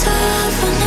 starve'em